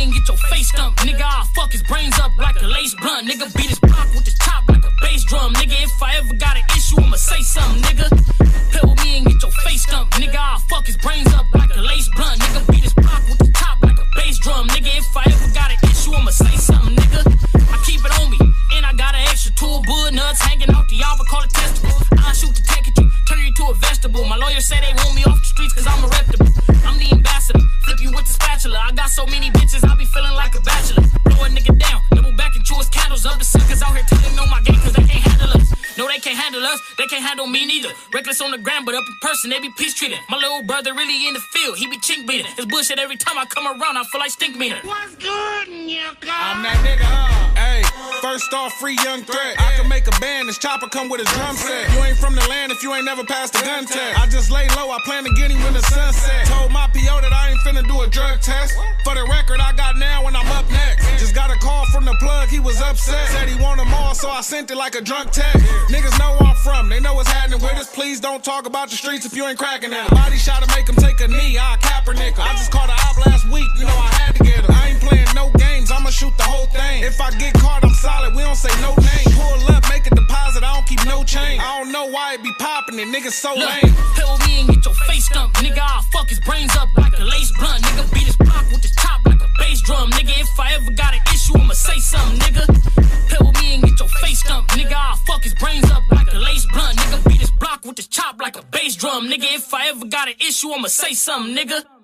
and get your face stumped. Nigga, I'll fuck his brains up like a lace blunt. Nigga, beat his block with this chop like a bass drum. Nigga, if I ever got an issue, I'ma say something, nigga. With me and get your face stumped. Nigga, I'll fuck his brains up like a lace blunt. Nigga, beat his block with the top like a bass drum. Nigga, if I ever got an issue, I'ma say something, nigga. I keep it on me, and I got an extra tool, wood nuts hanging out the but call it testicle. I shoot the tech at you, turn you to a vegetable. My lawyer say they want me off the streets cause I'm a reputable. I'm the I got so many bitches, I be feeling like a bachelor. Blow a nigga down, double back and chew his candles up. The suckers out here telling on oh my game cause they can't handle us. No, they can't handle us, they can't handle me neither. Reckless on the ground, but up in person, they be peace treating. My little brother really in the field, he be chink beating. It's bullshit every time I come around, I feel like stink meter. What's good, nigga? I'm that nigga, huh? Hey, first off, free young threat. I can make a band, this chopper come with a drum set. You ain't from the land if you ain't never passed the gun test. I just lay low, I plan to get him when the sun set. Told my PO that I ain't finna do a drug test. Want them all, so I sent it like a drunk text. Niggas know where I'm from, they know what's happening with us. Please don't talk about the streets if you ain't cracking out. Body shot to make him take a knee, I Kaepernick. I just caught a op last week, you know I had to get him. I ain't playing no games, I'ma shoot the whole thing. If I get caught, I'm solid, we don't say no name. Pull up, make a deposit, I don't keep no change. I don't know why it be popping it, niggas so Look, lame. me and get your face stumped. Nigga, I'll fuck his brains if I ever got an issue, I'ma say something, nigga.